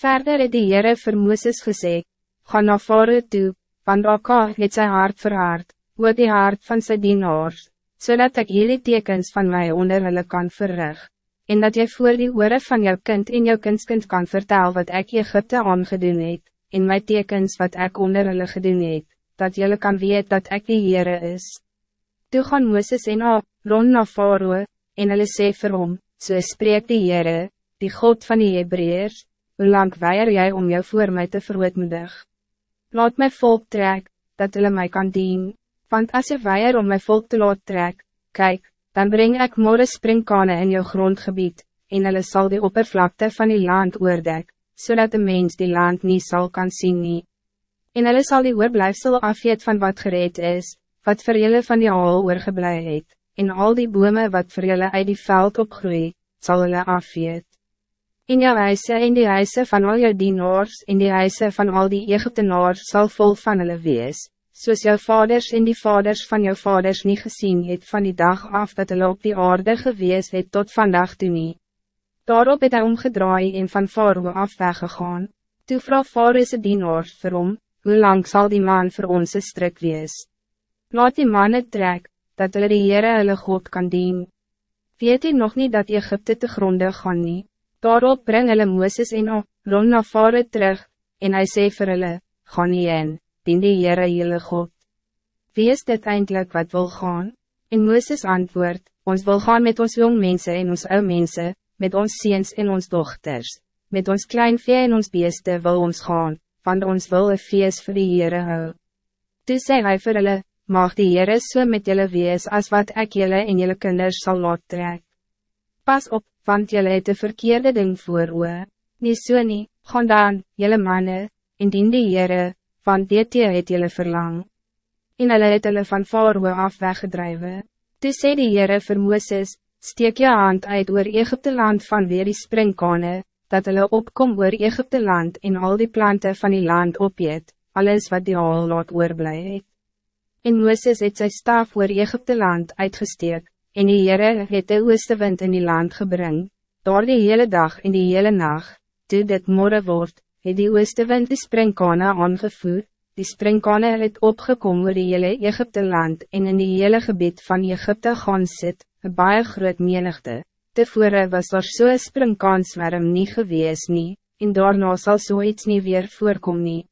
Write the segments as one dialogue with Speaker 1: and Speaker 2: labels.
Speaker 1: Verder het die Heere vir Mooses gesê, Ga na Faroe toe, want Akka het sy hart verhaard, oor die hart van sy dienaars, zodat ik jullie tekens van mij onder hulle kan verrig, en dat jy voor die oore van jou kind en jou kindskind kan vertellen wat ik Egypte aangedoen het, en my tekens wat ik onder hulle gedoen het, dat jullie kan weet dat ik die Heere is. Toe gaan Mooses en A, rond na Faroe, en hulle sê vir hom, so spreek die Heere, die God van die Hebreërs, hoe lang weier jij om jou voor mij te verootmoedig? Laat my volk trek, dat hulle mij kan dien, want als je weier om mijn volk te laat trek, kijk, dan breng ik morgen springkane in jou grondgebied, en hulle sal die oppervlakte van die land oordek, zodat de mens die land niet zal kan zien nie. En hulle sal die oorblijfsel afjeet van wat gereed is, wat vir julle van die haal oorgeblij het, en al die bome wat vir julle uit die veld opgroei, sal hulle afjeet. In jou huise en die huise van al jou dienaars en die huise van al die Egyptenaars sal vol van hulle wees, soos jou vaders en die vaders van jou vaders niet gezien het van die dag af dat hulle op die aarde gewees het tot vandaag toe nie. Daarop het hy omgedraai en van Faroe af weggegaan. Toe vraag Faroe dienaars vir hom, hoe lang zal die man voor ons strik wees? Laat die mannen trek, dat hulle die Heere hulle God kan dien. Weet hy nog niet dat Egypte te gronde gaan nie? Daarop bring hulle Mooses en op, rond na Faroe terug, en hij sê vir hulle, gaan nie in, dien die Heere julle God. Wie is dit eindelijk wat wil gaan? En Mooses antwoord, ons wil gaan met ons jong mensen en ons ou mensen, met ons ziens en ons dochters, met ons klein vee en ons beeste wil ons gaan, want ons wil een feest vir die Heere hou. Toe sê hy vir hulle, mag die Heere so met julle wees as wat ek julle en julle kinders sal laat trek. Pas op, want julle het een verkeerde ding voor oe, nie so nie, gaan dan, julle manne, en dien die Heere, want dit het julle verlang. En hulle het hulle van Faroe af weggedrijven. Toe sê die Heere vir Mooses, steek je hand uit oor Egypte land van weer die springkane, dat hulle opkom oor Egypte land en al die planten van die land opjeet, alles wat die haal laat oorblij het. En Mooses het sy staf oor Egypte land uitgesteek, en die Heere het de ooste wind in die land gebring, door die hele dag en die hele nacht, toe dit morgen wordt, het die ooste wind die springkane aangevoer, die springkane het opgekom oor die hele Egypte land en in die hele gebied van Egypte gaan sit, een baie groot menigte, tevore was daar so'n springkanswerm nie gewees nie, en daarna sal so iets nie weer voorkom nie.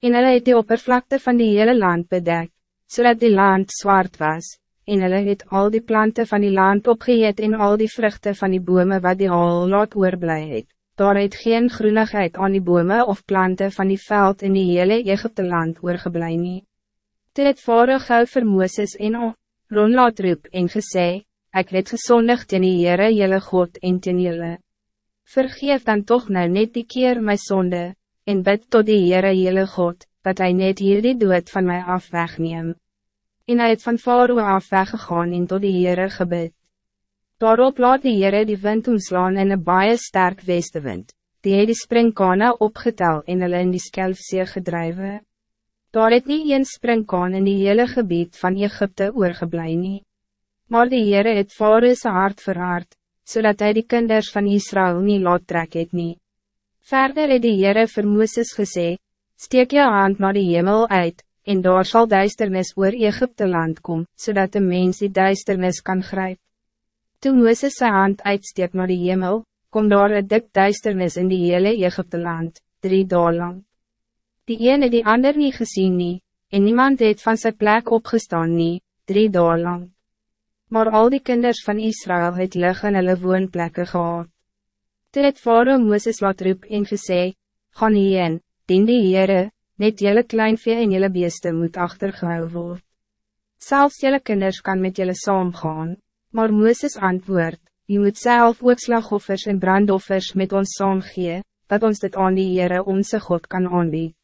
Speaker 1: En hulle het die oppervlakte van die hele land bedek, zodat die land zwart was, en hulle het al die planten van die land opgeheet en al die vruchten van die bome wat die al laat oorblij het. Daar het geen groenigheid aan die bome of planten van die veld in die hele Egypte land oorgeblij nie. Toe het vorig gauw vir Mooses en O, Ron laat roep en gesê, ik het gezondig ten die Heere jylle God en ten jylle. Vergeef dan toch nou net die keer my sonde, en bid tot die Heere jylle God, dat hij net hierdie dood van mij af wegneem. En hy het van Faroe af weggegaan en tot die Heere gebid. Daarop laat die Heere die wind omslaan in een baie sterk westewind, die het die springkane opgetel en hulle in die skelfsee gedrijven. Daar het nie een springkaan in die hele gebied van Egypte oorgeblij nie. Maar die Heere het Faroes hart verhaard, zodat hij die kinders van Israël niet laat trek het nie. Verder het die Heere vir Mooses gesê, steek je hand naar die hemel uit, en daar zal duisternis oor Egypte land kom, zodat de mens die duisternis kan grijpen. Toen Mooses zijn hand uitsteek naar die hemel, kom daar een dik duisternis in die hele Egypte land, drie dagen lang. Die ene die ander niet gezien nie, en niemand het van zijn plek opgestaan nie, drie dagen lang maar al die kinders van Israël het lig in hulle woonplekke gehad. Toe het Faroe Mooses laat roep en gesê, Gaan hierheen, dien die Heere, net jylle kleinvee en jylle beeste moet achtergehou word. Zelfs jylle kinders kan met jylle saamgaan, maar Mooses antwoord, Je moet zelf ook slagoffers en brandoffers met ons saam gee, dat ons dit aan die Heere onze God kan aanbied.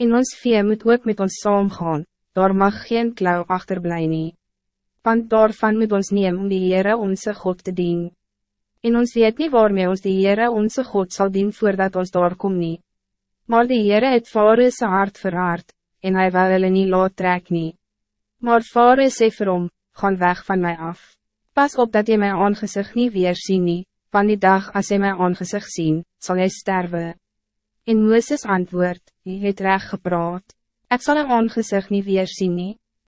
Speaker 1: En ons vee moet ook met ons saamgaan, daar mag geen klauw achterblij nie want daarvan moet ons neem om die Heere onze God te dien. En ons weet niet waarmee ons die Heere onze God zal dien voordat ons daar kom nie. Maar die Heere het Faroe sy hart verhaard, en hij wil hulle nie laat trek nie. Maar Faroe sê vir hom, gaan weg van mij af. Pas op dat je mijn aangezicht niet weer zien nie, van die dag als je mijn aangezicht zien, zal jy sterven. En Mooses antwoord, hy het reg gepraat. Ek sal een aangezicht nie weer sien nie.